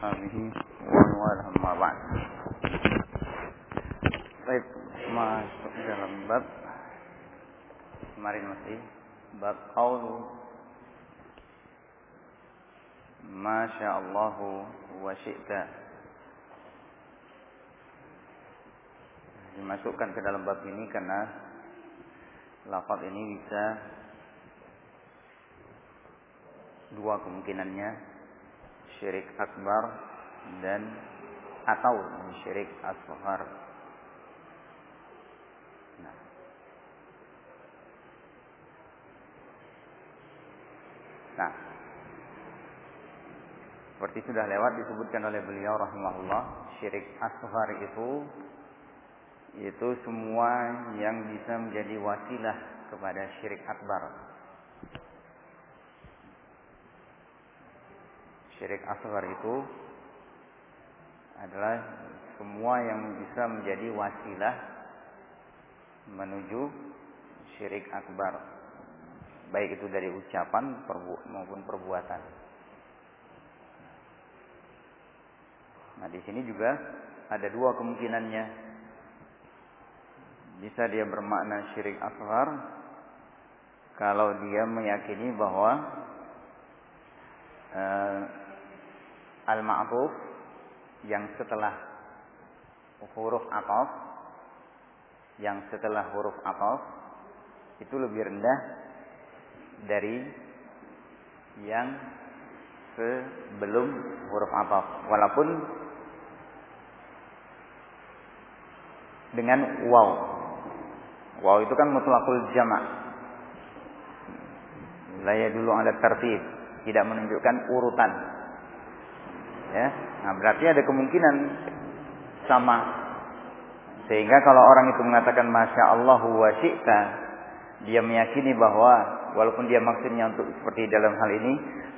وأصحابه ومن والاه أما بعد Baik, masuk dalam bab kemarin masih bab qaul Masya Allah wa syi'ta dimasukkan ke dalam bab ini karena lafaz ini bisa dua kemungkinannya syirik akbar dan atau syirik asghar. Nah. nah. Seperti sudah lewat disebutkan oleh beliau rahimahullah, syirik asghar itu itu semua yang bisa menjadi wasilah kepada syirik akbar. Syirik asghar itu adalah semua yang bisa menjadi wasilah menuju syirik akbar. Baik itu dari ucapan maupun perbuatan. Nah, di sini juga ada dua kemungkinannya. Bisa dia bermakna syirik asghar kalau dia meyakini bahwa uh, al-ma'ruf yang setelah huruf ataf yang setelah huruf ataf itu lebih rendah dari yang sebelum huruf ataf walaupun dengan waw. Waw itu kan mutlakul jama' la dulu ada tertib tidak menunjukkan urutan Ya. Nah, berarti ada kemungkinan sama. Sehingga kalau orang itu mengatakan Masya Allah wa syi'ta, dia meyakini bahwa walaupun dia maksudnya untuk seperti dalam hal ini,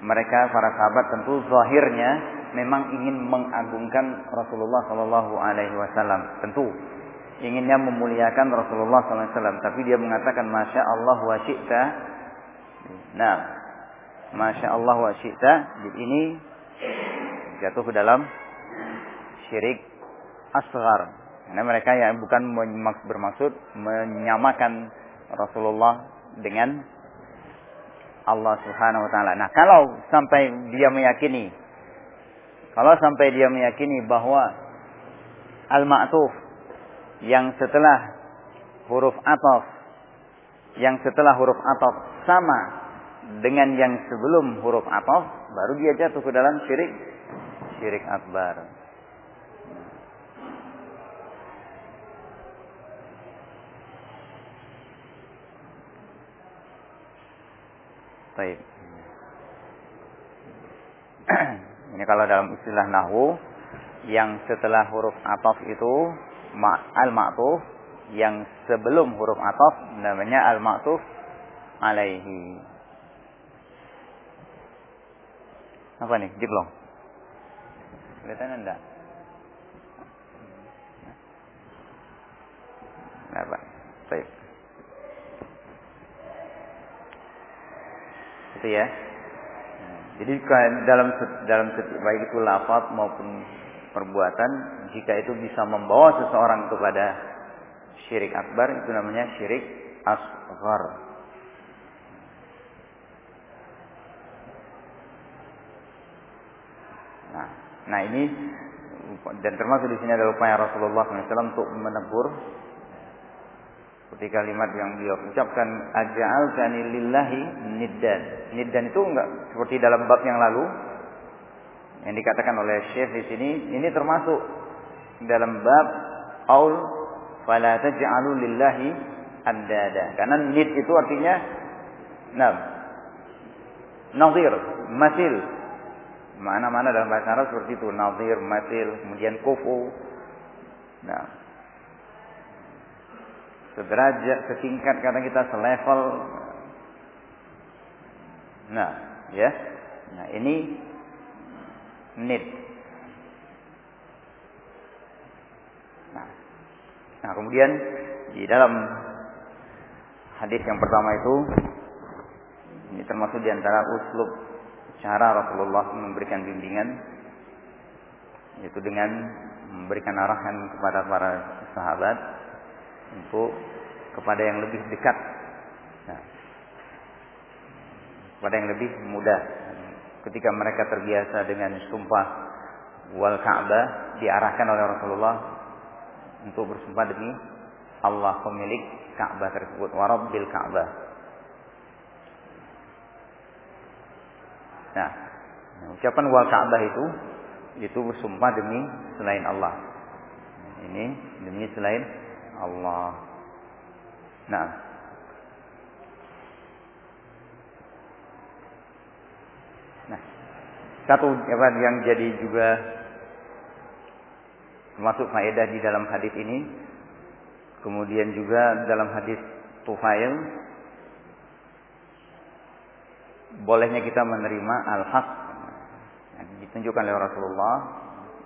mereka para sahabat tentu zahirnya memang ingin mengagungkan Rasulullah Shallallahu Alaihi Wasallam. Tentu inginnya memuliakan Rasulullah Wasallam, tapi dia mengatakan Masya Allah wa syi'ta. Nah, Masya Allah wa syi'ta. Ini jatuh ke dalam syirik asgar. Karena mereka yang bukan bermaksud menyamakan Rasulullah dengan Allah Subhanahu wa taala. Nah, kalau sampai dia meyakini kalau sampai dia meyakini bahwa al-ma'tuf yang setelah huruf ataf yang setelah huruf ataf sama dengan yang sebelum huruf ataf, baru dia jatuh ke dalam syirik syirik akbar. Baik. Ini kalau dalam istilah nahu yang setelah huruf ataf itu al-ma'tuf yang sebelum huruf ataf namanya al-ma'tuf alaihi. Apa nih? Diplom. Kelihatan enggak? Nah, Pak. Baik. Itu ya. Jadi dalam dalam baik itu lafaz maupun perbuatan, jika itu bisa membawa seseorang kepada syirik akbar, itu namanya syirik asghar. Nah ini dan termasuk di sini adalah upaya Rasulullah SAW untuk menegur seperti kalimat yang beliau ucapkan ajal lillahi niddan. Niddan itu enggak seperti dalam bab yang lalu yang dikatakan oleh Syekh di sini ini termasuk dalam bab aul fala taj'alu lillahi andada. Karena nid itu artinya nah nazir, masil, Mana-mana dalam bahasa Arab seperti itu. Nazir, matil, kemudian kufu. Nah. Sederajat, setingkat kata kita, selevel. Nah, ya. Nah, ini nid. Nah, nah kemudian di dalam hadis yang pertama itu ini termasuk di antara uslub cara Rasulullah memberikan bimbingan yaitu dengan memberikan arahan kepada para sahabat untuk kepada yang lebih dekat. Nah, kepada yang lebih mudah ketika mereka terbiasa dengan sumpah wal Ka'bah diarahkan oleh Rasulullah untuk bersumpah demi Allah pemilik Ka'bah tersebut. Warabbil Ka'bah nah ucapan wal Ka'bah itu itu bersumpah demi selain Allah ini demi selain Allah nah Nah, satu yang jadi juga termasuk faedah di dalam hadis ini. Kemudian juga dalam hadis Tufail bolehnya kita menerima al-haq ditunjukkan oleh Rasulullah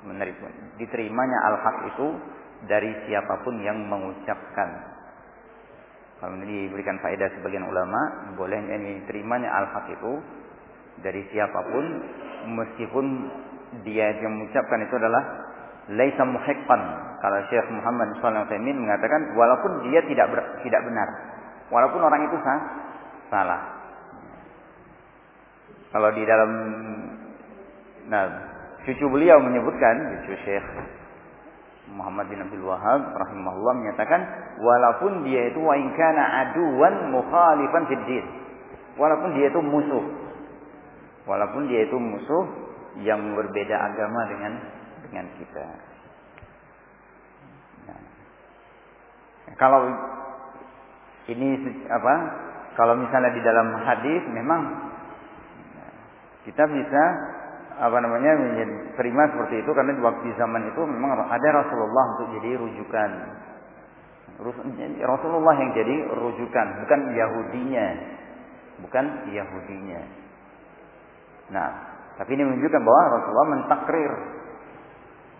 menerima diterimanya al-haq itu dari siapa pun yang mengucapkan kalau ini diberikan faedah sebagian ulama bolehnya diterimanya al-haq itu dari siapa pun meskipun dia yang mengucapkan itu adalah laisa muhiqqan. Kalau Syekh Muhammad SAW mengatakan walaupun dia tidak tidak benar. Walaupun orang itu sah, salah. Kalau di dalam nah cucu beliau menyebutkan cucu Syekh Muhammad bin Abdul Wahab rahimahullah menyatakan walaupun dia itu wa in kana aduwan mukhalifan fid Walaupun dia itu musuh Walaupun dia itu musuh yang berbeda agama dengan dengan kita. Nah, kalau ini apa? Kalau misalnya di dalam hadis memang kita bisa apa namanya terima seperti itu karena di waktu zaman itu memang ada Rasulullah untuk jadi rujukan. Rasulullah yang jadi rujukan, bukan Yahudinya. Bukan Yahudinya. Nah, tapi ini menunjukkan bahwa Rasulullah mentakrir.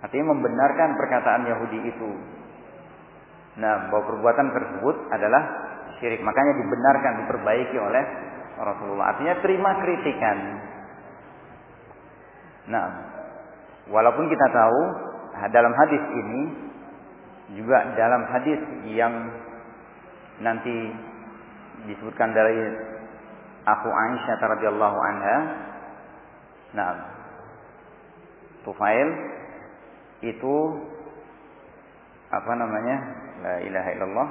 Artinya membenarkan perkataan Yahudi itu. Nah, bahwa perbuatan tersebut adalah syirik. Makanya dibenarkan, diperbaiki oleh Rasulullah. Artinya terima kritikan. Nah, walaupun kita tahu dalam hadis ini juga dalam hadis yang nanti disebutkan dari Aku Aisyah radhiyallahu anha Nah, Tufail itu apa namanya? La ilaha illallah.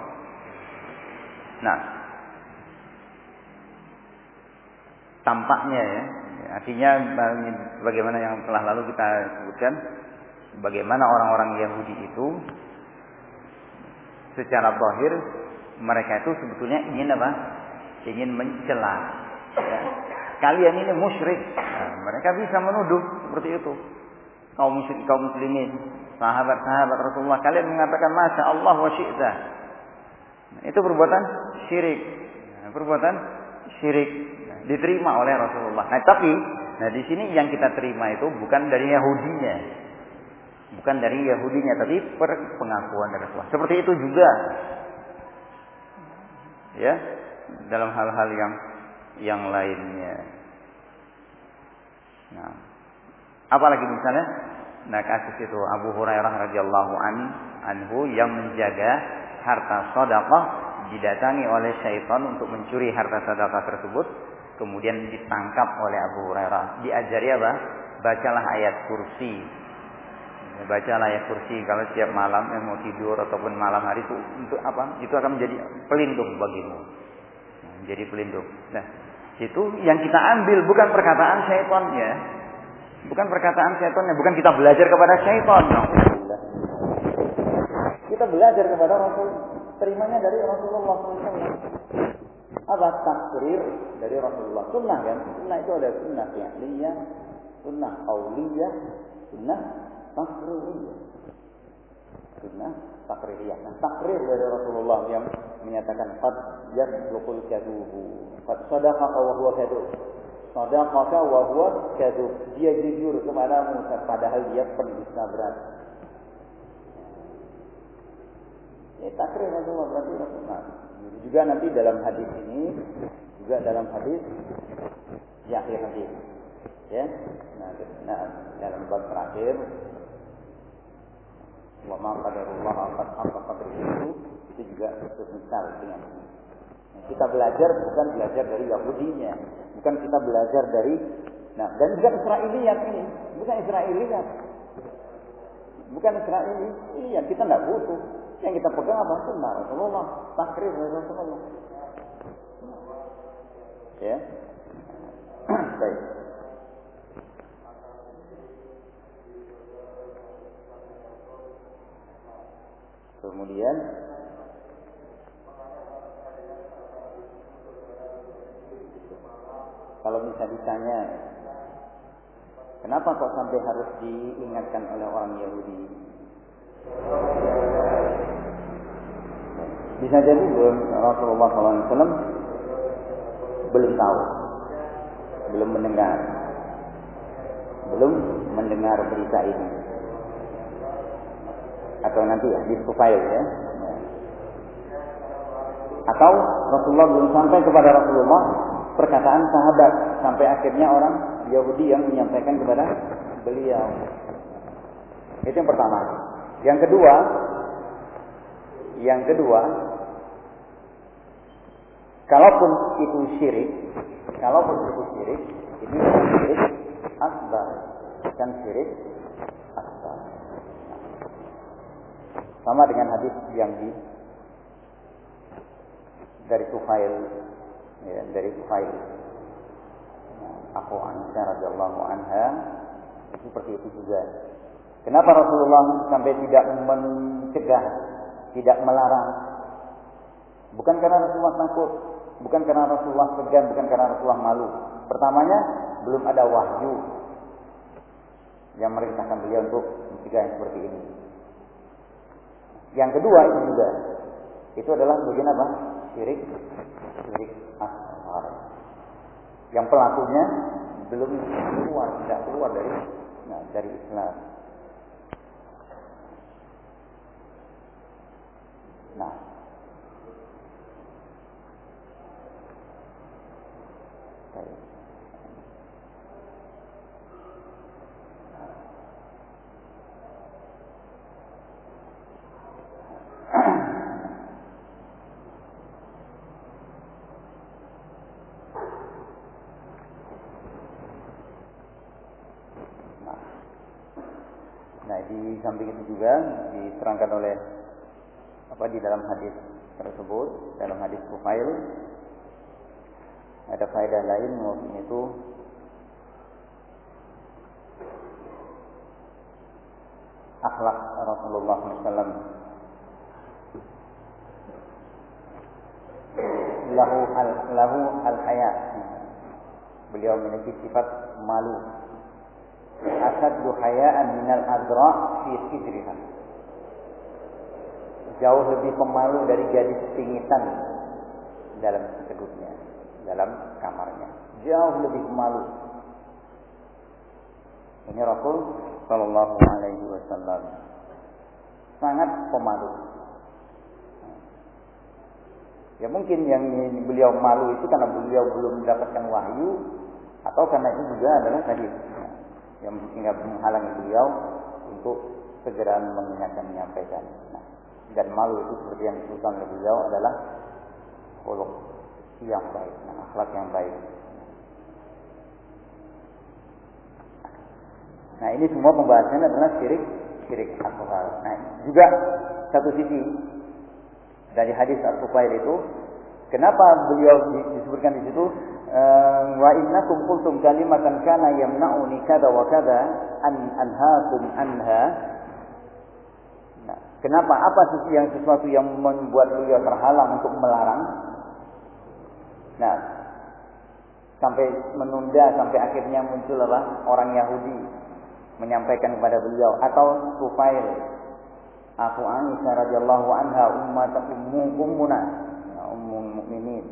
Nah, tampaknya ya, artinya bagaimana yang telah lalu kita sebutkan, bagaimana orang-orang Yahudi itu secara zahir mereka itu sebetulnya ingin apa? Ingin mencela. Ya kalian ini musyrik. Nah, mereka bisa menuduh seperti itu. Kaum musyrik, kaum muslimin, sahabat-sahabat Rasulullah, kalian mengatakan masya Allah wa syi'ta. Nah, itu perbuatan syirik. Nah, perbuatan syirik diterima oleh Rasulullah. Nah, tapi nah di sini yang kita terima itu bukan dari Yahudinya. Bukan dari Yahudinya, tapi per pengakuan dari Rasulullah. Seperti itu juga. Ya, dalam hal-hal yang yang lainnya. Nah, apalagi misalnya, nah kasus itu Abu Hurairah radhiyallahu an, anhu yang menjaga harta sedekah didatangi oleh syaitan untuk mencuri harta sedekah tersebut, kemudian ditangkap oleh Abu Hurairah. Diajari apa? Bacalah ayat kursi. Bacalah ayat kursi kalau setiap malam yang mau tidur ataupun malam hari itu untuk apa? Itu akan menjadi pelindung bagimu. Menjadi pelindung. Nah, itu yang kita ambil bukan perkataan syaitannya. Bukan perkataan syaitannya, bukan kita belajar kepada syaitan. Kita belajar kepada Rasul, terimanya dari Rasulullah SAW. Apa takrir dari Rasulullah? Sunnah kan? Sunnah itu ada sunnah fi'liyah, sunnah qauliyah, sunnah takririyah. Sunnah takririyah. Nah, takrir dari Rasulullah yang menyatakan qad yasduqul kadubu. Qad sadaqa wa huwa kadub. Sadaqa wa huwa kadub. Dia jujur kepadamu padahal dia pendusta berat. Ini takrir Rasulullah berarti Rasulullah. Juga nanti dalam hadis ini juga dalam hadis di akhir hadis ya nah, nah dalam bab terakhir Wa ma qadarullah haqqa qadrihi itu itu juga semisal dengan ini. Nah, kita belajar bukan belajar dari Yahudinya, bukan kita belajar dari nah dan bukan Israiliyat ini, bukan Israiliyat. Bukan Israiliyat, kita tidak butuh. Yang kita pegang apa? Sunnah Rasulullah, takrir Rasulullah. Ya. Baik. Kemudian kalau bisa ditanya kenapa kok sampai harus diingatkan oleh orang Yahudi? Bisa jadi Rasulullah SAW belum tahu, belum mendengar, belum mendengar berita ini atau nanti ya di Tufail ya. Atau Rasulullah belum sampai kepada Rasulullah perkataan sahabat sampai akhirnya orang Yahudi yang menyampaikan kepada beliau. Itu yang pertama. Yang kedua, yang kedua, kalaupun itu syirik, kalaupun itu syirik, itu syirik akbar, dan syirik Sama dengan hadis yang di dari Tufail ya, dari Tufail aku Aisyah radhiyallahu anha seperti itu juga. Kenapa Rasulullah sampai tidak mencegah, tidak melarang? Bukan karena Rasulullah takut, bukan karena Rasulullah segan, bukan karena Rasulullah malu. Pertamanya belum ada wahyu yang merintahkan beliau untuk mencegah yang seperti ini. Yang kedua itu juga itu adalah bagian apa? Syirik, syirik asghar. Yang pelakunya belum keluar, tidak keluar dari nah, dari Islam. Nah, di samping itu juga diterangkan oleh apa di dalam hadis tersebut dalam hadis Fufail ada faedah lain itu? Akhlak Rasulullah SAW lahu al lahu al haya beliau memiliki sifat malu. Asaddu hayaan minal adra fi sidriha. Jauh lebih pemalu dari gadis pingitan dalam teguknya, dalam kamarnya. Jauh lebih pemalu. Ini Rasul Sallallahu Alaihi Wasallam sangat pemalu. Ya mungkin yang beliau malu itu karena beliau belum mendapatkan wahyu atau karena itu juga adalah tadi yang sehingga menghalangi beliau untuk segera mengingatkan menyampaikan. Nah, dan malu itu seperti yang disebutkan oleh beliau adalah huluk yang baik, nah, akhlak yang baik. Nah ini semua pembahasannya adalah syirik syirik akbar. Nah juga satu sisi dari hadis al-Fufail itu, kenapa beliau disebutkan di situ Eh, wa innakum qultum kalimatan kana yamna'uni kada wa kada an anhaakum anha nah, kenapa apa sih yang sesuatu yang membuat beliau terhalang untuk melarang Nah, sampai menunda sampai akhirnya muncul apa? Orang Yahudi menyampaikan kepada beliau atau Sufail Aku Aisyah radhiyallahu anha ummat ummu ummuna ya, ummul mukminin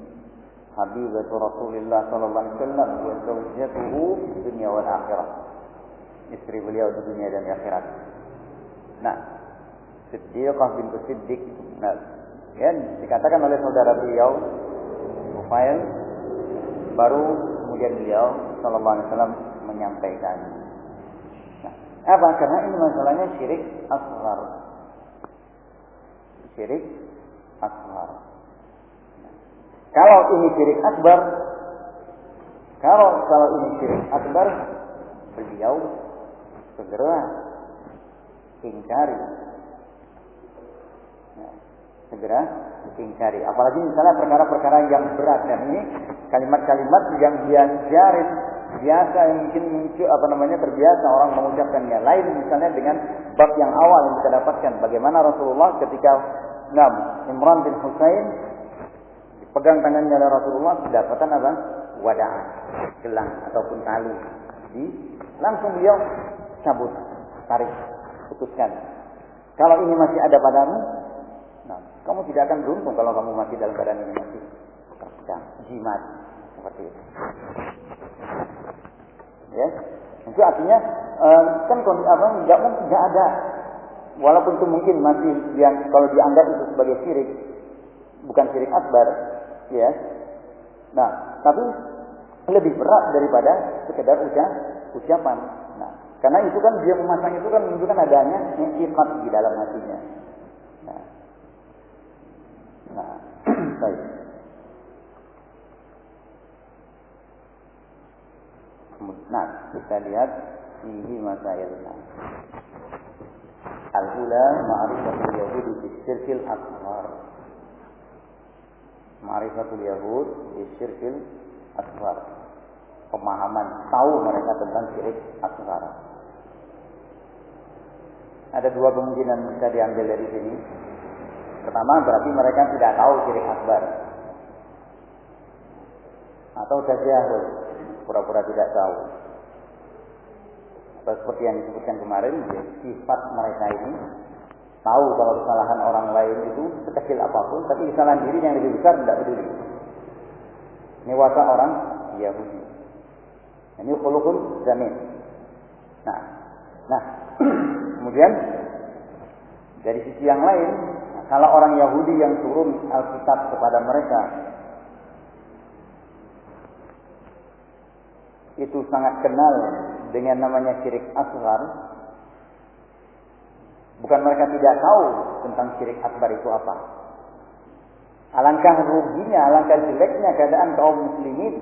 habibatu Rasulillah sallallahu alaihi wasallam wa zawjatuhu dunia wal akhirah. Istri beliau di dunia dan akhirat. Nah Siddiqah bintu Siddiq. Nah, ya, dikatakan oleh saudara beliau Mufail, baru kemudian beliau Sallallahu Alaihi Wasallam menyampaikan. Nah, apa? Karena ini masalahnya syirik asghar. syirik akbar. Kalau ini syirik akbar, kalau kalau ini syirik akbar, beliau segera ingkari. Segera ingkari. Apalagi misalnya perkara-perkara yang berat dan ini kalimat-kalimat yang diajarin biasa yang mungkin muncul apa namanya terbiasa orang mengucapkannya. Lain misalnya dengan bab yang awal yang kita dapatkan. Bagaimana Rasulullah ketika Nam Imran bin Husain dipegang tangannya oleh Rasulullah kedapatan apa? Wadaan, gelang ataupun tali. Di langsung beliau cabut, tarik, putuskan. Kalau ini masih ada padamu, kamu tidak akan beruntung kalau kamu masih dalam keadaan ini masih terpegang, jimat seperti itu. Ya, itu artinya eh, kan apa nggak nggak ada. Walaupun itu mungkin masih yang kalau dianggap itu sebagai syirik bukan syirik akbar ya. Nah tapi lebih berat daripada sekedar ucap ucapan. Nah karena itu kan dia memasang itu kan menunjukkan adanya sifat di dalam hatinya nah baik nah kita lihat ini masailnya Al-ula ma'rifatul yahudi fi syirkil akbar. Ma'rifatul yahud fi syirkil akbar. Pemahaman tahu mereka tentang syirik akbar. Ada dua kemungkinan bisa diambil dari sini. Pertama berarti mereka tidak tahu syirik akbar. Atau tajahul, pura-pura tidak tahu seperti yang disebutkan kemarin, sifat mereka ini tahu kalau kesalahan orang lain itu sekecil apa pun, tapi kesalahan diri yang lebih besar tidak peduli. Ini watak orang Yahudi. Ini khulukun zamin. Nah, nah kemudian dari sisi yang lain, kalau orang Yahudi yang turun Alkitab kepada mereka itu sangat kenal dengan namanya syirik asghar, bukan mereka tidak tahu tentang syirik akbar itu apa. Alangkah ruginya, alangkah jeleknya keadaan kaum muslimin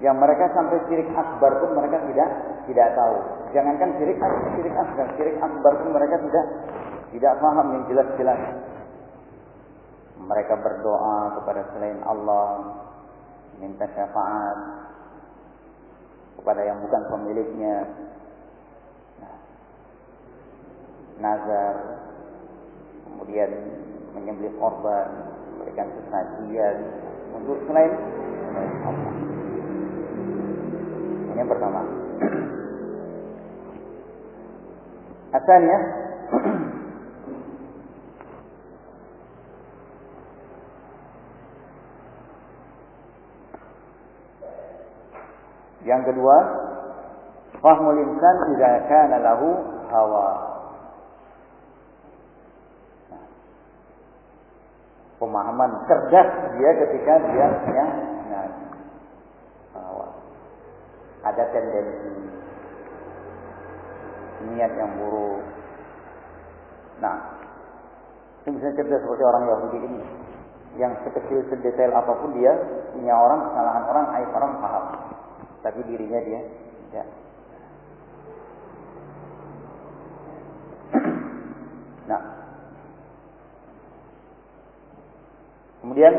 yang mereka sampai syirik akbar pun mereka tidak tidak tahu. Jangankan syirik syirik asghar, syirik akbar pun mereka tidak tidak paham yang jelas-jelas. Mereka berdoa kepada selain Allah, minta syafaat, kepada yang bukan pemiliknya. Nah, nazar, kemudian menyembelih korban, memberikan kesajian untuk selain Allah. Ini yang pertama. Asalnya Yang kedua, fahmul insan idza kana lahu hawa. Pemahaman cerdas dia ketika dia punya nah, hawa. Ada tendensi niat yang buruk. Nah, itu bisa cerdas seperti orang Yahudi ini yang sekecil sedetail apa pun dia punya orang kesalahan orang aib orang paham tapi dirinya dia tidak. Nah, kemudian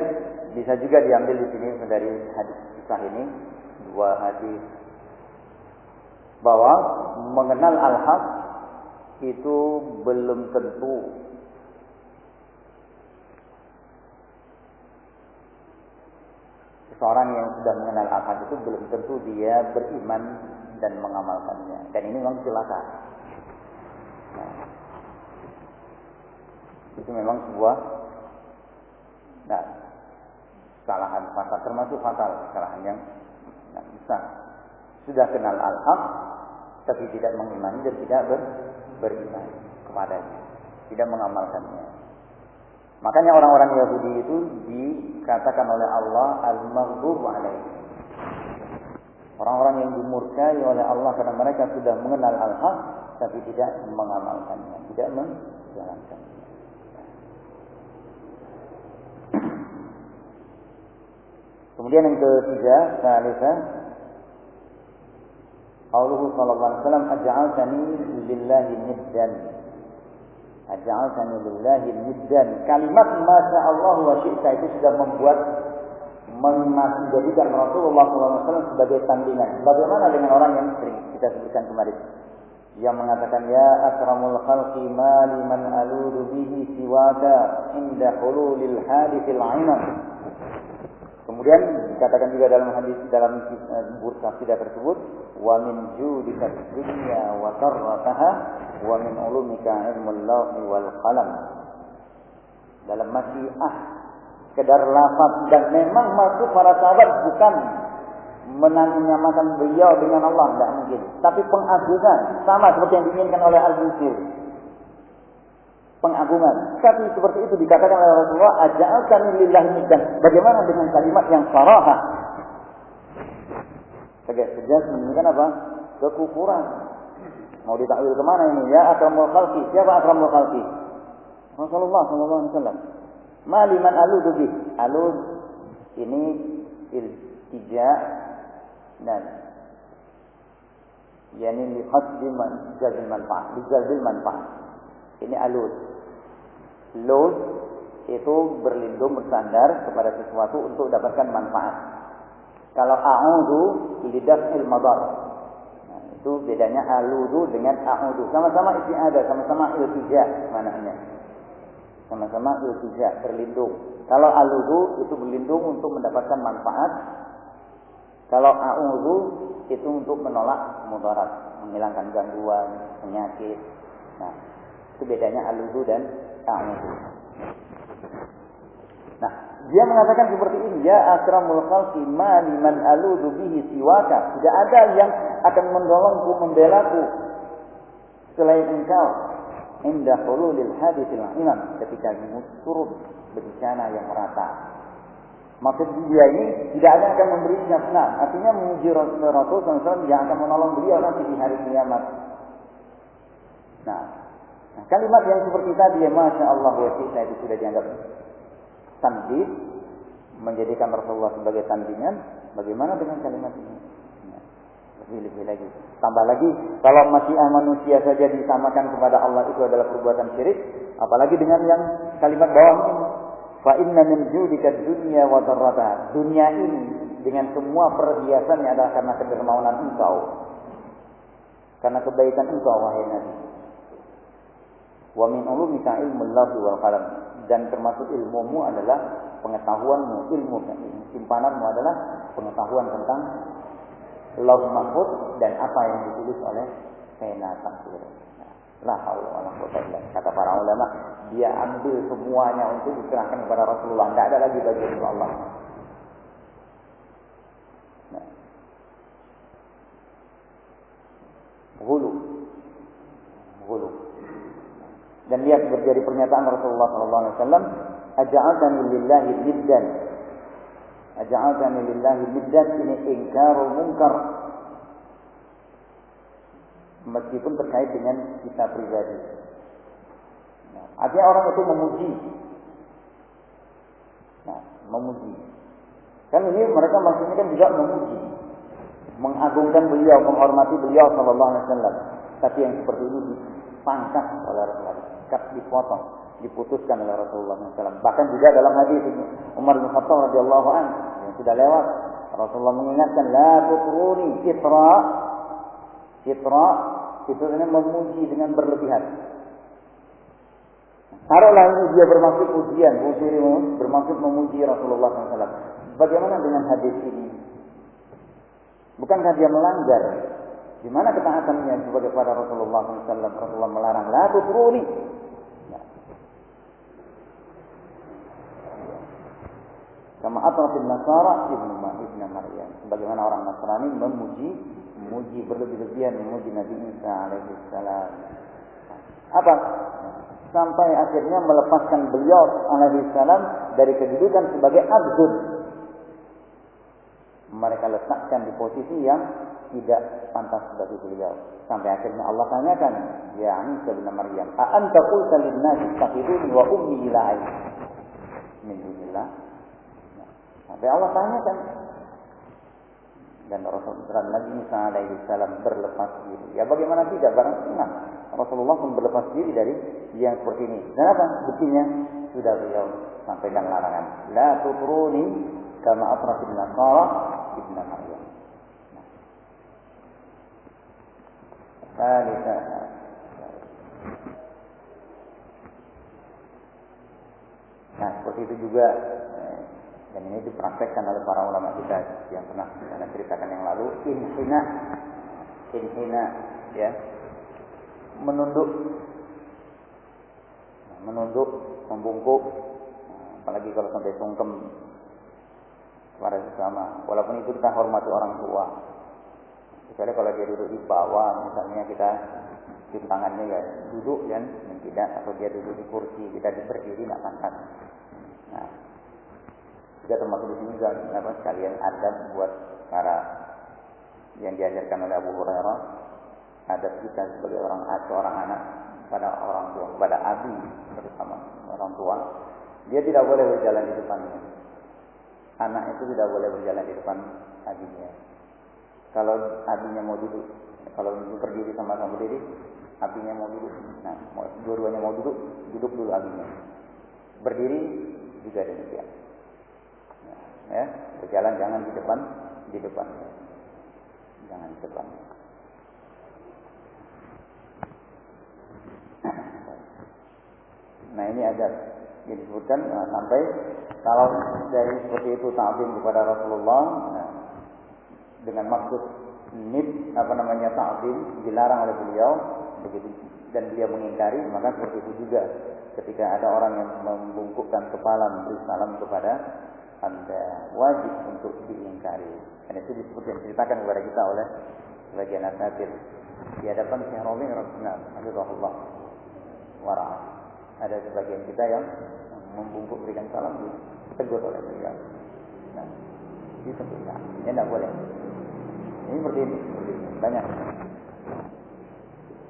bisa juga diambil di sini dari hadis kisah ini dua hadis bahwa mengenal al-haq itu belum tentu seorang yang sudah mengenal akad itu belum tentu dia beriman dan mengamalkannya. Dan ini memang celaka. Nah, itu memang sebuah nah, kesalahan fatal termasuk fatal kesalahan yang nah, besar. Sudah kenal al-haq tapi tidak mengimani dan tidak ber, beriman kepadanya, tidak mengamalkannya. Makanya orang-orang Yahudi itu dikatakan oleh Allah al-maghdub alaih. Orang-orang yang dimurkai oleh Allah karena mereka sudah mengenal al-haq tapi tidak mengamalkannya, tidak menjalankannya. Kemudian yang ketiga, salisa Allahu sallallahu alaihi wasallam aj'altani lillahi niddan Aj'altani lillahi niddan. Kalimat masya Allah wa syi'ta itu sudah membuat menjadikan Rasulullah SAW sebagai tandingan. Bagaimana dengan orang yang sering kita sebutkan kemarin? Yang mengatakan, Ya akramul khalqi ma liman aludu bihi siwaka inda hululil hadithil ainam. Kemudian dikatakan juga dalam hadis dalam uh, bursa tidak tersebut, wa min judika dunya wa tarrataha wa min ulumika ilmul lawhi wal qalam. Dalam masyiah sekedar lafaz dan memang maksud para sahabat bukan menanyamakan beliau dengan Allah tidak mungkin, tapi pengagungan sama seperti yang diinginkan oleh Al-Busiri pengagungan. Tapi seperti itu dikatakan oleh Rasulullah, kami lillahi niddan. Bagaimana dengan kalimat yang sarahah? Tegas-tegas menunjukkan apa? Kekufuran. Mau ditakwil ke mana ini? Ya akramul khalqi. Siapa akramul khalqi? Rasulullah sallallahu alaihi wasallam. Maliman alud bih. Alud ini iltija dan yani li hasbi man jalbil manfaat, li manfaat. Ini alud. Luz itu berlindung bersandar kepada sesuatu untuk dapatkan manfaat. Kalau a'udhu lidah ilmadar. Nah, itu bedanya aludu dengan a'udhu. Sama-sama isi ada, sama-sama iltija mananya. Sama-sama iltija, berlindung. Kalau aludu itu berlindung untuk mendapatkan manfaat. Kalau a'udhu itu untuk menolak mudarat, menghilangkan gangguan, penyakit. Nah, itu bedanya aludu dan Nah, dia mengatakan seperti ini, ya akramul khalqi ma liman aludu bihi siwaka. Tidak ada yang akan menolongku, membelaku selain engkau. Indah hululil hadithil imam ketika turun bencana yang merata. Maksud dia ini tidak ada yang akan memberi nafkah. Artinya memuji Rasul SAW yang akan menolong beliau nanti di hari kiamat. Nah, Nah, kalimat yang seperti tadi ya Masya Allah wa itu sudah dianggap tandid menjadikan Rasulullah sebagai tandingan. Bagaimana dengan kalimat ini? Ya, lebih-lebih lagi. Tambah lagi, kalau masih manusia saja disamakan kepada Allah itu adalah perbuatan syirik, apalagi dengan yang kalimat bawah ini. Fa inna min judika dunya wa. Dunia ini dengan semua perhiasannya adalah karena kedermawanan engkau. Karena kebaikan engkau wahai Nabi. Wa min ulumika ilmu lawhi wal qalam. Dan termasuk ilmumu adalah pengetahuanmu, ilmu simpananmu adalah pengetahuan tentang lauh mahfud dan apa yang ditulis oleh pena takdir. La haula kata para ulama, dia ambil semuanya untuk diserahkan kepada Rasulullah. Tidak ada lagi bagi Allah. Nah. Hulu. Hulu. Dan lihat dari pernyataan Rasulullah SAW, Aja'atani lillahi niddan. Aja'atani lillahi niddan ini ingkarul munkar. Meskipun terkait dengan kita pribadi. Nah, artinya orang itu memuji. Nah, memuji. Kan ini mereka maksudnya kan juga memuji. Mengagungkan beliau, menghormati beliau sallallahu alaihi wasallam. Tapi yang seperti ini dipangkas oleh Rasulullah diikat, dipotong, diputuskan oleh Rasulullah SAW. Bahkan juga dalam hadis ini Umar bin Khattab radhiyallahu anhu yang sudah lewat, Rasulullah mengingatkan la tutruni itra itra itu ini memuji dengan berlebihan. Taruhlah ini dia bermaksud ujian, ujian bermaksud memuji Rasulullah SAW. Bagaimana dengan hadis ini? Bukankah dia melanggar di mana ketaatannya sebagai pada Rasulullah SAW? Rasulullah melarang, la tutruni. Kama atrafil Nasara ibnu ibnu Maryam. Sebagaimana orang Nasrani memuji, memuji berlebih-lebihan memuji Nabi Isa alaihi salam. Apa? Sampai akhirnya melepaskan beliau alaihi salam dari kedudukan sebagai abdul. Mereka letakkan di posisi yang tidak pantas bagi beliau. Sampai akhirnya Allah tanyakan, Ya Isa bin Maryam, A anta qulta lin-nasi wa ummi ilahi min? Sampai Allah tanyakan. Dan Rasulullah Nabi Musa alaihi salam berlepas diri. Ya bagaimana tidak barang senang. Rasulullah pun berlepas diri dari yang seperti ini. Dan apa? Buktinya sudah beliau sampaikan larangan. La tutruni kama afratin nasara ibn Maryam. Nah. Nah, seperti itu juga dan ini dipraktekkan oleh para ulama kita yang pernah kita ceritakan yang lalu. Inhina inhina ya menunduk menunduk membungkuk apalagi kalau sampai sungkem kepada sesama. Walaupun itu kita hormati orang tua. Kecuali kalau dia duduk di bawah misalnya kita cium tangannya ya duduk dan tidak atau dia duduk di kursi kita berdiri tidak pantas. Nah juga termasuk di sini juga sekalian adab buat para yang diajarkan oleh Abu Hurairah adab kita sebagai orang seorang anak pada orang tua pada abi terutama orang tua dia tidak boleh berjalan di depannya anak itu tidak boleh berjalan di depan abinya. Kalau abinya mau duduk kalau berdiri sama-sama berdiri abinya mau duduk. Nah dua-duanya mau duduk duduk dulu abinya. Berdiri juga demikian ya berjalan jangan di depan di depan. Jangan di depan. Nah ini ada yang disebutkan nah, sampai kalau dari seperti itu ta'zim kepada Rasulullah nah, dengan maksud nid apa namanya ta'zim dilarang oleh beliau begitu dan dia mengingkari maka seperti itu juga. Ketika ada orang yang membungkukkan kepala memberi salam kepada anda wajib untuk diingkari. Dan itu disebut yang diceritakan kepada kita oleh sebagian asatid di hadapan Syekh Rabi Rasulullah warah. Ada sebagian kita yang membungkuk berikan salam ditegur oleh beliau. Nah, itu tidak. Ini tidak boleh. Ini seperti ini, seperti ini. banyak.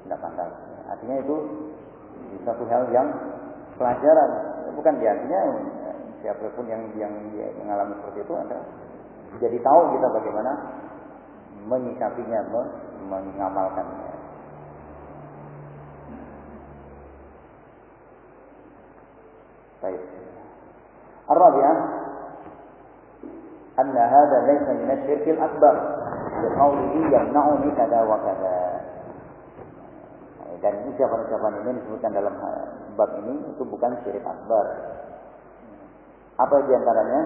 Tidak pantas. Artinya itu satu hal yang pelajaran, bukan di artinya siapapun yang yang mengalami seperti itu ada jadi tahu kita bagaimana menyikapinya, mengamalkannya. Baik. الرابعة أن هذا ليس من الشرك الأكبر لقوله يمنعني كذا وكذا dan ucapan-ucapan ini disebutkan dalam bab ini itu bukan syirik akbar apa di antaranya?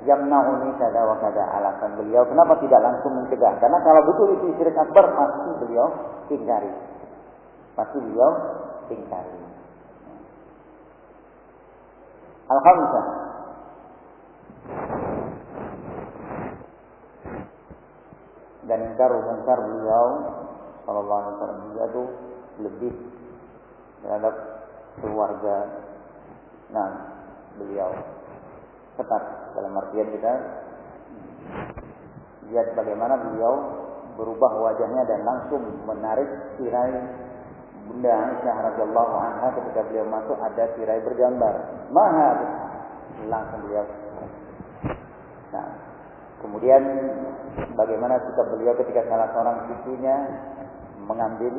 Yamna'uni kada wa kada alasan beliau. Kenapa tidak langsung mencegah? Karena kalau betul itu syirik akbar pasti beliau ingkari. Pasti beliau ingkari. Alhamdulillah. Dan ingkar mungkar beliau sallallahu alaihi wasallam juga itu lebih terhadap keluarga nah beliau ketat dalam artian kita lihat bagaimana beliau berubah wajahnya dan langsung menarik tirai Bunda Aisyah radhiyallahu anha ketika beliau masuk ada tirai bergambar. Maha langsung beliau. Nah, kemudian bagaimana sikap beliau ketika salah seorang cucunya mengambil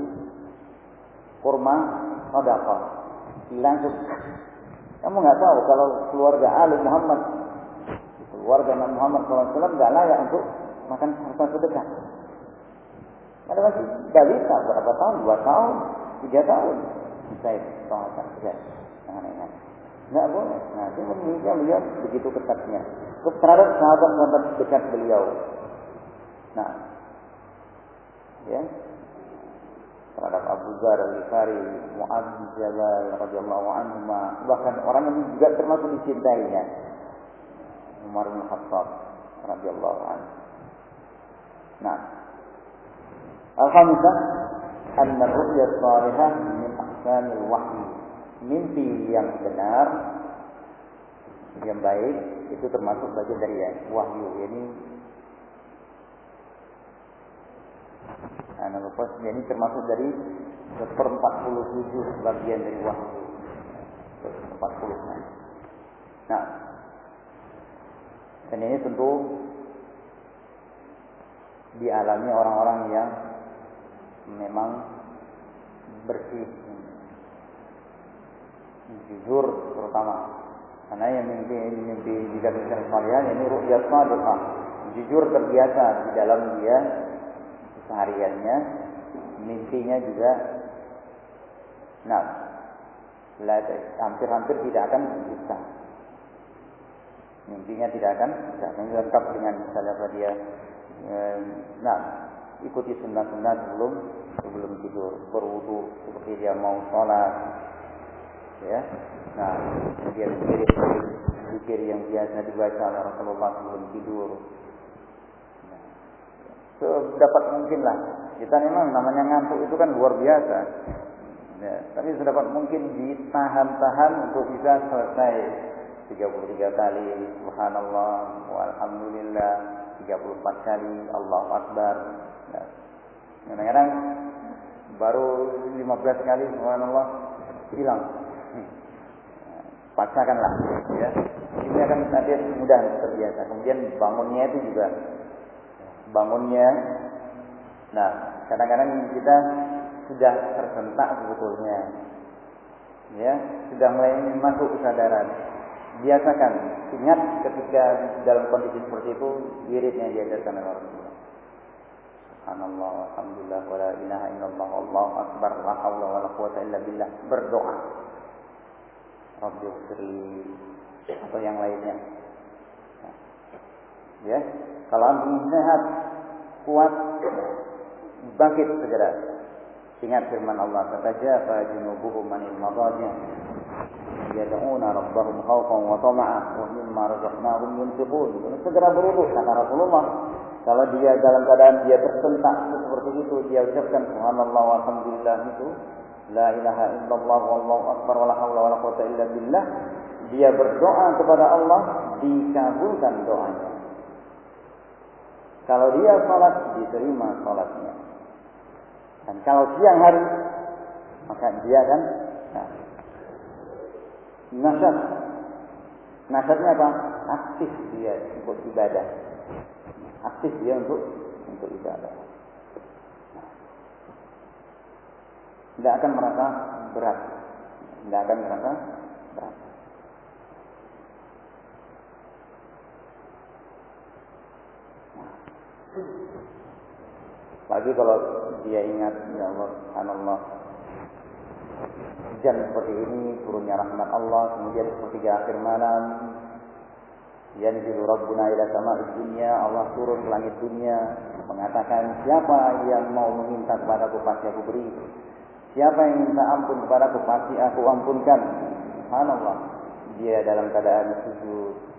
kurma sedekah. Langsung kamu nggak tahu kalau keluarga Ali Muhammad, keluarga Nabi Muhammad SAW nggak layak untuk makan harta sedekah. Ada masih balita berapa tahun? Dua tahun, tiga tahun. Saya tolong ya, jangan ingat. Nggak boleh. Nah, itu menunjukkan beliau begitu ketatnya. Terhadap sahabat-sahabat dekat beliau. Nah, ya, terhadap Abu Dzar Al-Ghifari, Mu'adz bin Jabal radhiyallahu anhu, bahkan orang yang juga termasuk dicintainya. Umar bin Khattab radhiyallahu anhu. Nah, Al-Khamisah anna ru'ya salihah min ahsanil wahyi. Mimpi yang benar yang baik itu termasuk bagian dari wahyu. Ini Nah, lepas ini termasuk dari seperempat puluh tujuh bagian dari wahyu. Seperempat puluh. Nah, Dan ini tentu dialami orang-orang yang memang bersih jujur terutama karena yang mimpi mimpi jika bisa sekalian ini ru'yat sadaqah jujur terbiasa di dalam dia sehariannya mimpinya juga nah hampir-hampir tidak akan bisa. Mimpinya tidak akan bisa. Lengkap dengan misalnya dia eh, nah ikuti sunnah-sunnah sebelum sebelum tidur berwudu seperti dia mau sholat ya. Nah kemudian zikir zikir yang biasa dibaca oleh Rasulullah sebelum tidur sedapat mungkin lah. Kita memang namanya ngantuk itu kan luar biasa. Ya, tapi sedapat mungkin ditahan-tahan untuk bisa selesai. 33 kali subhanallah walhamdulillah. 34 kali Allah Akbar. Nah, kadang-kadang baru 15 kali subhanallah hilang. Paksakanlah ya. Ini akan nanti mudah terbiasa. Kemudian bangunnya itu juga bangunnya nah kadang-kadang kita sudah tersentak sebetulnya ya sudah mulai masuk kesadaran biasakan ingat ketika dalam kondisi seperti itu wiridnya diajarkan oleh Rasulullah Subhanallah, Alhamdulillah, wa la ilaha illallah, Allahu Akbar, la hawla wa la quwata illa billah. Berdoa. Rabbi atau yang lainnya. Ya, kalau antum sehat, kuat, bangkit segera. Ingat firman Allah, "Tatajafa junubuhum anil madaji' yad'una rabbahum khawfan wa tama'an wa mimma razaqnahum yunfiqun." Segera berwudu kata Rasulullah. Kalau dia dalam keadaan dia tersentak seperti itu, dia ucapkan subhanallah walhamdulillah itu, La ilaha illallah wallahu akbar wala haula wala quwata illa billah. Dia berdoa kepada Allah, dikabulkan doanya. Kalau dia salat, diterima salatnya. Dan kalau siang hari, maka dia akan nah. Nasyatnya apa? Aktif dia untuk ibadah. Aktif dia untuk untuk ibadah. tidak akan merasa berat. Tidak akan merasa berat. Lagi kalau dia ingat, ya Allah, Allah, hujan seperti ini, turunnya rahmat Allah, kemudian seperti akhir malam, Yanzilu Rabbuna ila sama'id dunia, Allah turun ke langit dunia, mengatakan, siapa yang mau meminta kepadaku pasti aku beri. Siapa yang minta ampun kepadaku pasti aku ampunkan. Subhanallah. Dia dalam keadaan sujud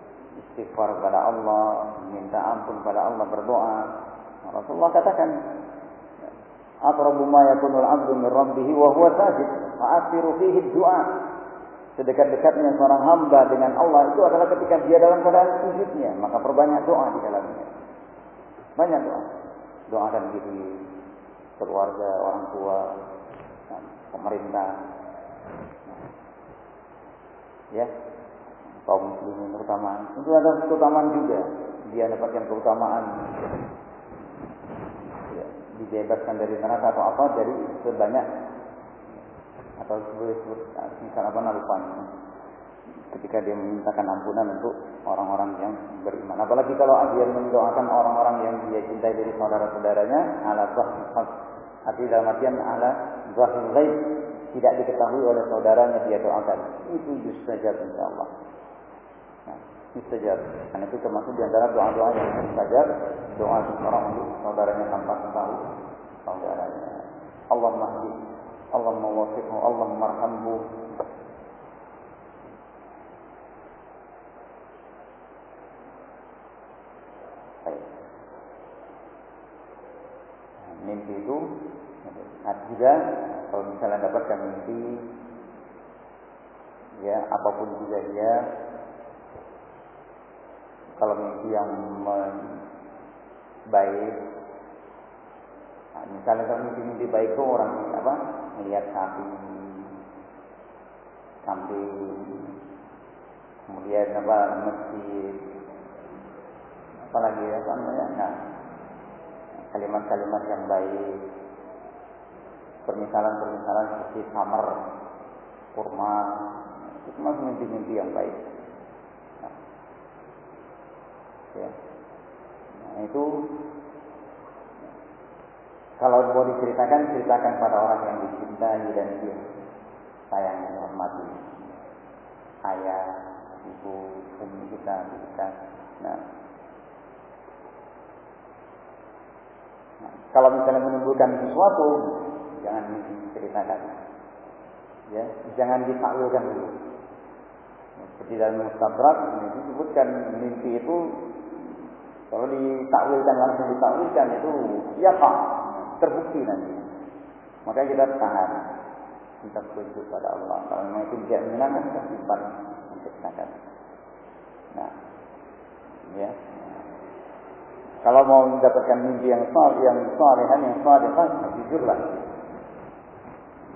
istighfar kepada Allah, minta ampun kepada Allah, berdoa. Rasulullah katakan, "Aqrabu ma yakunul 'abdu min rabbih wa huwa sajid, fa'athiru fihi du'a." Sedekat-dekatnya seorang hamba dengan Allah itu adalah ketika dia dalam keadaan sujudnya, maka perbanyak doa di dalamnya. Banyak doa. Doakan diri, keluarga, orang tua, pemerintah ya kaum muslimin terutama. Itu ada keutamaan juga. Dia dapatkan keutamaan. Ya, dibebaskan dari neraka atau apa dari sebanyak atau sebut misal apa lupa ketika dia memintakan ampunan untuk orang-orang yang beriman. Apalagi kalau dia mendoakan orang-orang yang dia cintai dari saudara-saudaranya ala sahih arti dalam artian ala zahir tidak diketahui oleh saudaranya dia doakan. Itu mustajab insyaallah. Nah, mustajab. Karena itu termasuk di antara doa-doa yang mustajab, doa seseorang untuk saudaranya tanpa tahu saudaranya. Allah mahdi, Allah mawafiqhu, Allah marhamhu. Baik. Mimpi itu Nah juga kalau misalnya dapatkan mimpi, ya apa pun juga dia, kalau mimpi yang baik, nah, misalnya kalau mimpi-mimpi baik itu orang apa melihat sapi, kambing, kemudian apa masjid, apalagi ya namanya nah, kalimat-kalimat yang baik permisalan-permisalan seperti samar kurma itu masih mimpi-mimpi yang baik nah, ya nah, itu kalau mau diceritakan ceritakan pada orang yang dicintai dan dia sayang dan hormati ayah ibu umi kita kita nah Kalau misalnya menimbulkan sesuatu, jangan diceritakan. Ya, jangan ditakwilkan dulu. Seperti dalam Mustadrak ini disebutkan mimpi itu kalau ditakwilkan langsung ditakwilkan itu siapa terbukti nanti. Maka kita tahan kita bersyukur pada Allah. Kalau memang itu tidak menyenangkan, kita simpan menceritakan. Nah, ya. Kalau mau mendapatkan mimpi yang saleh, yang salehan, yang salehah, jujurlah.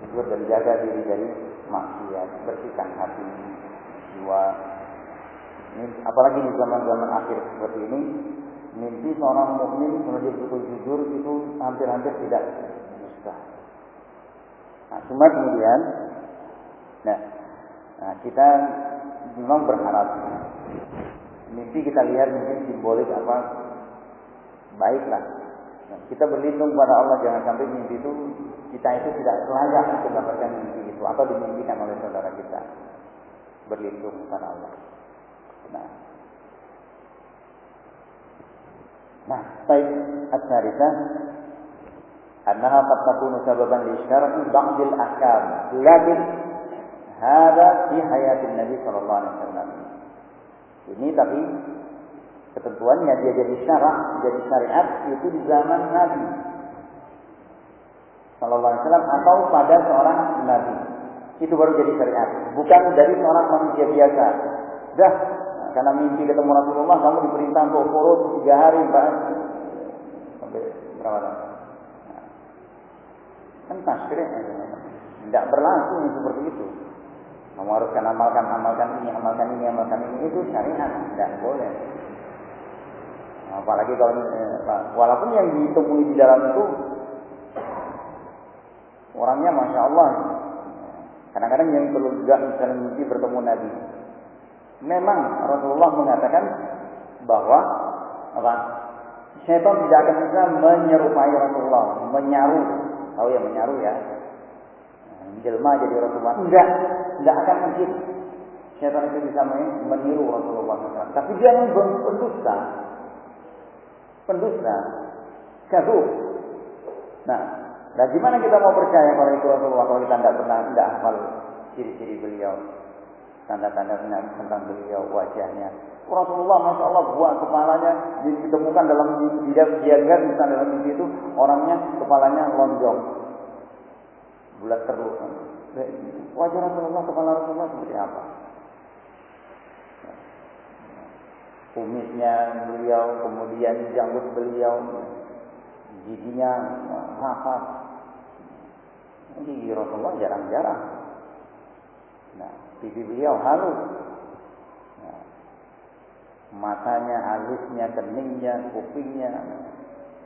Jujur dan jaga diri dari maksiat, bersihkan hati, jiwa. Ini, apalagi di zaman-zaman akhir seperti ini, mimpi seorang mukmin menuju betul jujur itu hampir-hampir tidak susah. Nah, cuma kemudian, nah, nah kita memang berharap mimpi kita lihat mungkin simbolik apa baiklah. Nah, kita berlindung kepada Allah jangan sampai mimpi itu kita itu tidak layak untuk mendapatkan mimpi itu atau dimimpikan oleh saudara kita. Berlindung kepada Allah. Nah, nah baik as-sarisah أنها قد تكون سببا لإشارة بعض الأحكام لكن هذا في حياة النبي صلى الله عليه وسلم ini tapi ketentuannya dia jadi syarat, jadi syariat itu di zaman Nabi Sallallahu Alaihi Wasallam atau pada seorang Nabi. Itu baru jadi syariat, bukan dari seorang manusia biasa. Dah, karena mimpi ketemu Rasulullah, kamu diperintah untuk kurus tiga hari, bahkan sampai berapa tahun? Kan taskrih, tidak berlaku seperti itu. Kamu harus amalkan, amalkan ini, amalkan ini, amalkan ini. Itu syariat, tidak boleh. Apalagi kalau eh, walaupun yang ditemui di dalam itu orangnya masya Allah. Kadang-kadang yang perlu juga misalnya mimpi bertemu Nabi. Memang Rasulullah mengatakan bahwa apa? Syaitan tidak akan bisa menyerupai Rasulullah, menyaru. Tahu ya menyaru ya? Jelma jadi Rasulullah. Enggak, enggak akan mungkin. Syaitan itu bisa meniru Rasulullah. Tapi dia memang berdusta pendusta, kafir. Nah, nah gimana kita mau percaya kalau itu Rasulullah kalau kita tidak pernah tidak hafal ciri-ciri beliau, tanda-tanda tentang beliau, wajahnya. Rasulullah, masya Allah, buat kepalanya ditemukan dalam dia dia lihat misalnya dalam mimpi itu orangnya kepalanya lonjong, bulat terus. Wajah Rasulullah, kepala Rasulullah seperti apa? kumisnya beliau, kemudian janggut beliau, giginya hafal. Gigi Rasulullah jarang-jarang. Nah, pipi beliau halus. Nah, matanya halusnya, keningnya, kupingnya.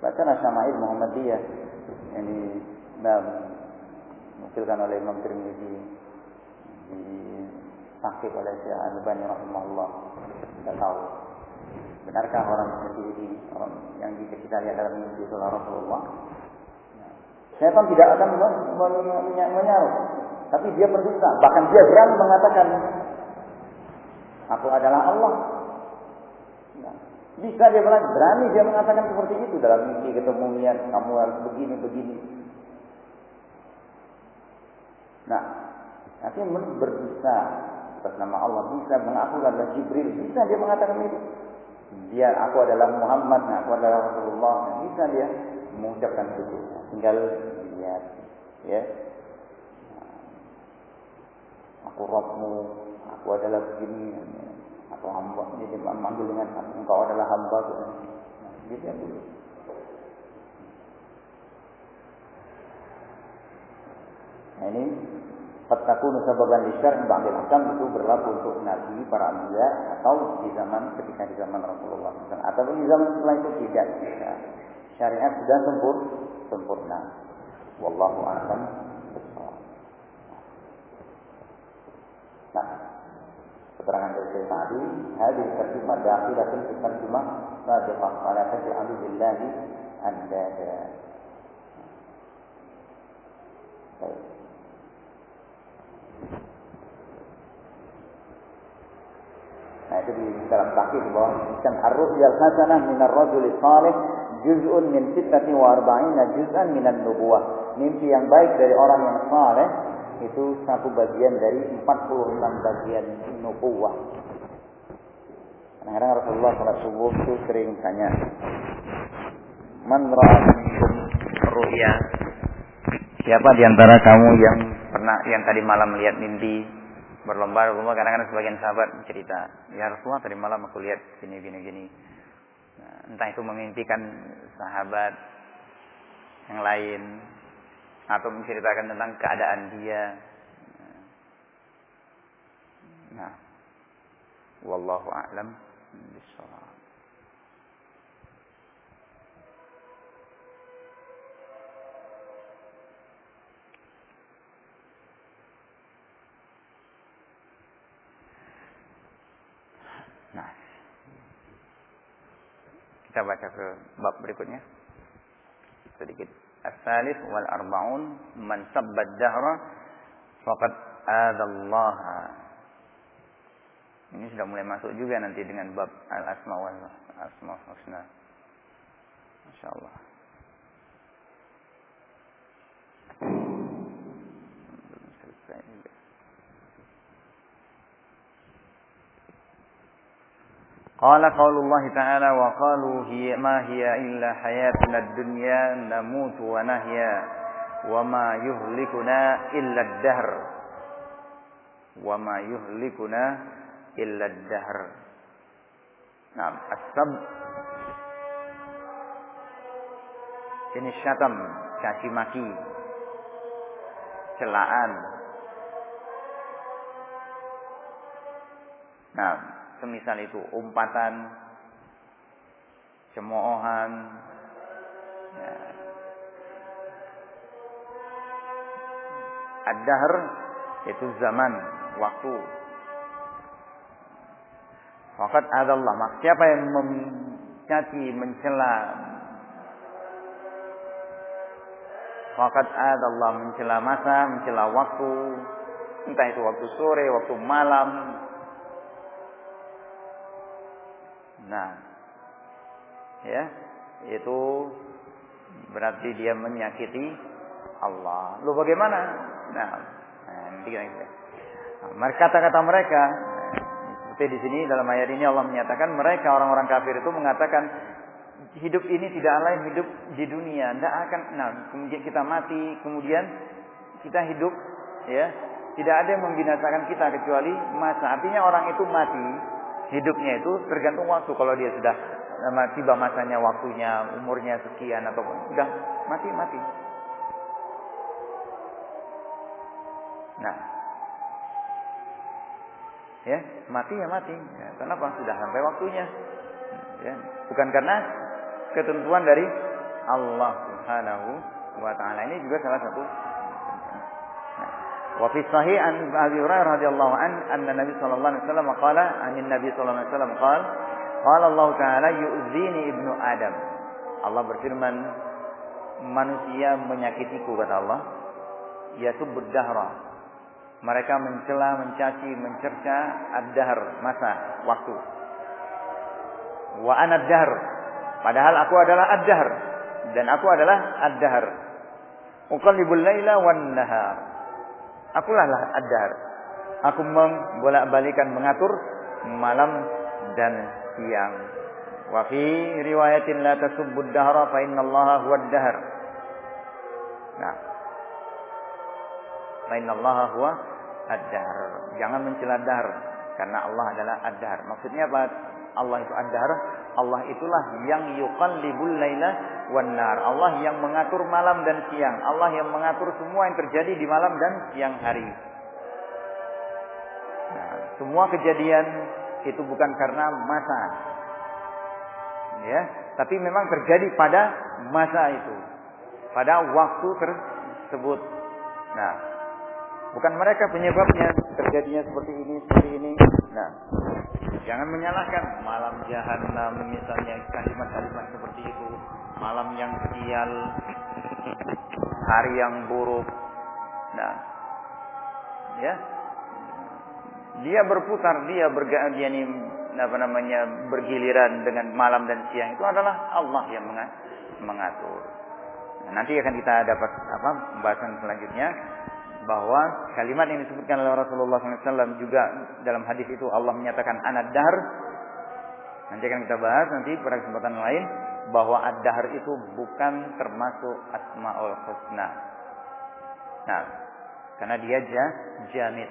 Baca Syama'il Muhammadiyah. Ini nah, mukilkan oleh Imam Tirmidzi di oleh Syekh Al-Albani rahimahullah. Kita tahu Benarkah orang seperti ini, orang yang kita lihat dalam mimpi Rasulullah? Syaitan tidak akan menyaruh, tapi dia berdusta. Bahkan dia berani mengatakan, Aku adalah Allah. Nah, bisa dia berani, berani dia mengatakan seperti itu dalam mimpi ketemu lihat kamu harus begini begini. Nah, nanti berdusta atas nama Allah bisa mengaku adalah Jibril bisa dia mengatakan itu dia aku adalah Muhammad, nah, aku adalah Rasulullah. Nah, bisa dia mengucapkan itu. Tinggal lihat, ya. Aku Rabbmu, aku adalah begini, aku hamba. Jadi manggil dengan engkau adalah hamba. Nah, gitu ya dulu. Nah, ini Qad takunu sababan li syar'i ba'dil ahkam itu berlaku untuk nabi, para anbiya atau di zaman ketika di zaman Rasulullah SAW ataupun di zaman setelah itu tidak. Ya. Syariat sudah sempur, sempurna. Wallahu a'lam Nah, keterangan dari saya tadi, hadis terjemah dakhilatun fi terjemah sabiqah wala taj'alu billahi andada. Baik. Nah itu di dalam takdir bahwa kan ar-ru'yal hasanah min ar-rajul salih juz'un min sittati wa arba'ina juz'an min an-nubuwah. Mimpi yang baik dari orang yang saleh itu satu bagian dari 46 bagian nubuwah. Kadang-kadang Rasulullah salat subuh itu sering tanya, Man ru'ya? Siapa di antara kamu yang pernah yang tadi malam melihat mimpi? berlomba-lomba kadang-kadang sebagian sahabat cerita ya Rasulullah tadi malam aku lihat gini gini gini nah, entah itu memimpikan sahabat yang lain atau menceritakan tentang keadaan dia nah wallahu a'lam bishawab Kita baca ke bab berikutnya. Sedikit. As-salis wal arba'un man sabbad dahra faqad adallaha. Ini sudah mulai masuk juga nanti dengan bab al-asma wal asma husna. Masyaallah. قال قول الله تعالى وقالوا هي ما هي إلا حياتنا الدنيا نموت ونحيا وما يهلكنا إلا الدهر. وما يهلكنا إلا الدهر. نعم السب jenis syatam caci maki celaan. nah semisal itu umpatan, cemoohan, ya. Ad-dahr itu zaman, waktu. Fakat adallah. Mak siapa yang mencaci, mencela Fakat adallah mencela masa, mencela waktu. Entah itu waktu sore, waktu malam, Nah, ya, itu berarti dia menyakiti Allah. Lu bagaimana? Nah, nah ini nah, kata-kata mereka seperti di sini dalam ayat ini Allah menyatakan mereka orang-orang kafir itu mengatakan hidup ini tidak lain hidup di dunia, tidak akan nah kemudian kita mati, kemudian kita hidup ya, tidak ada yang membinasakan kita kecuali masa. Artinya orang itu mati hidupnya itu tergantung waktu. Kalau dia sudah tiba masanya waktunya, umurnya sekian atau sudah mati mati. Nah, ya mati ya mati. Ya, kenapa? Sudah sampai waktunya. Ya, bukan karena ketentuan dari Allah Subhanahu wa taala. Ini juga salah satu وفي الصحيح عن أبي هريرة رضي الله عنه أن النبي صلى الله عليه وسلم قال عن النبي صلى الله عليه وسلم قال قال الله تعالى يؤذيني ابن Adam Allah berfirman manusia menyakitiku kata Allah yaitu berdahra mereka mencela, mencaci, mencerca ad-dahr masa, waktu. Wa ana ad-dahr. Padahal aku adalah ad-dahr dan aku adalah ad-dahr. Uqallibul laila wan nahar. Akulah lah ad-dahr. Aku membolak-balikan mengatur malam dan siang. Wa fi riwayatin la tasubbud dahra fa innallaha huwa ad-dahr. Nah. Fa innallaha huwa ad-dahr. Jangan mencela dahr karena Allah adalah ad-dahr. Maksudnya apa? Allah itu ad-dahr. Allah itulah yang yuqallibul laila wan nar. Allah yang mengatur malam dan siang. Allah yang mengatur semua yang terjadi di malam dan siang hari. Semua kejadian itu bukan karena masa. Ya, tapi memang terjadi pada masa itu. Pada waktu tersebut. Nah, bukan mereka penyebabnya terjadinya seperti ini, seperti ini. Nah, jangan menyalahkan malam jahanam misalnya kalimat-kalimat seperti itu. Malam yang sial, hari yang buruk. Nah, ya, dia berputar, dia berga, dia ini apa namanya bergiliran dengan malam dan siang itu adalah Allah yang mengatur. Nah, nanti akan kita dapat apa pembahasan selanjutnya bahwa kalimat yang disebutkan oleh Rasulullah SAW juga dalam hadis itu Allah menyatakan anad dahr. Nanti akan kita bahas nanti pada kesempatan lain bahwa ad-dahr itu bukan termasuk asmaul husna. Nah, karena dia jamit.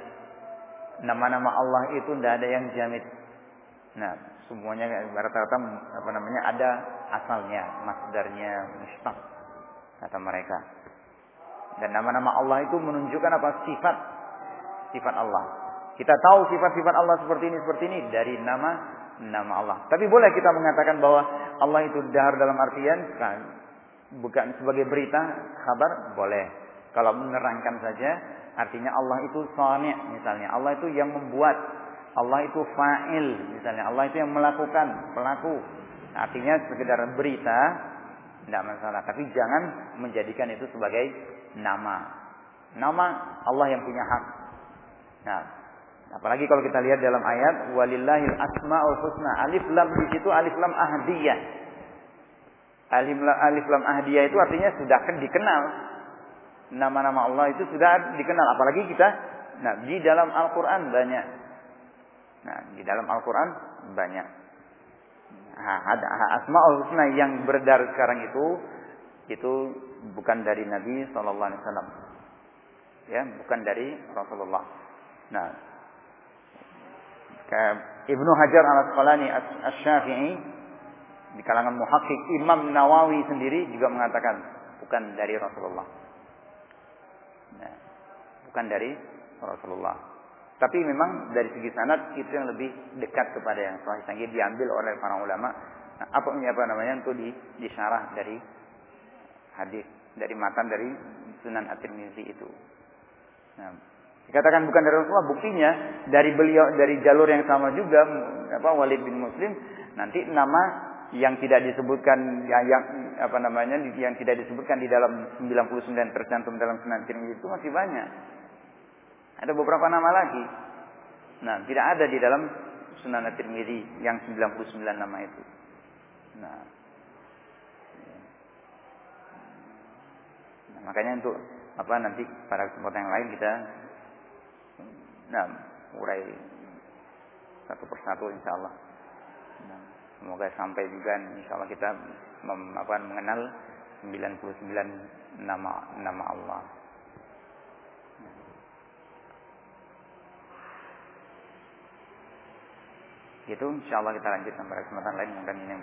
Nama-nama Allah itu tidak ada yang jamit. Nah, semuanya rata-rata apa namanya ada asalnya, masdarnya, mustaq kata mereka. Dan nama-nama Allah itu menunjukkan apa sifat sifat Allah. Kita tahu sifat-sifat Allah seperti ini seperti ini dari nama nama Allah. Tapi boleh kita mengatakan bahwa Allah itu dahar dalam artian kan, bukan sebagai berita kabar boleh. Kalau menerangkan saja artinya Allah itu sani misalnya. Allah itu yang membuat. Allah itu fa'il misalnya. Allah itu yang melakukan, pelaku. Artinya sekedar berita tidak masalah. Tapi jangan menjadikan itu sebagai nama. Nama Allah yang punya hak. Nah, Apalagi kalau kita lihat dalam ayat walillahil asmaul husna. Alif lam di situ alif lam ahdiyah. Alif lam, alif lam ahdiyah itu artinya sudah dikenal. Nama-nama Allah itu sudah dikenal. Apalagi kita nah di dalam Al-Qur'an banyak. Nah, di dalam Al-Qur'an banyak. Nah, ada asmaul husna yang beredar sekarang itu itu bukan dari Nabi sallallahu alaihi wasallam. Ya, bukan dari Rasulullah. Nah, Ibnu Hajar al Asqalani Asy-Syafi'i di kalangan muhakkik Imam Nawawi sendiri juga mengatakan bukan dari Rasulullah. Nah, bukan dari Rasulullah. Tapi memang dari segi sanad itu yang lebih dekat kepada yang sahih sehingga diambil oleh para ulama. Nah, apa apa namanya untuk di disyarah dari hadis dari matan dari Sunan At-Tirmizi itu. Nah, Dikatakan bukan dari Rasulullah, buktinya dari beliau dari jalur yang sama juga apa Walid bin Muslim nanti nama yang tidak disebutkan yang, yang apa namanya yang tidak disebutkan di dalam 99 tercantum dalam Sunan Tirmidzi itu masih banyak. Ada beberapa nama lagi. Nah, tidak ada di dalam Sunan Tirmidzi yang 99 nama itu. Nah makanya untuk apa nanti pada kesempatan yang lain kita Nah, urai satu persatu insya Allah. Nah, semoga sampai juga insya Allah kita mem, apa, mengenal 99 nama nama Allah. Itu insya Allah kita lanjut sampai kesempatan lain mungkin ini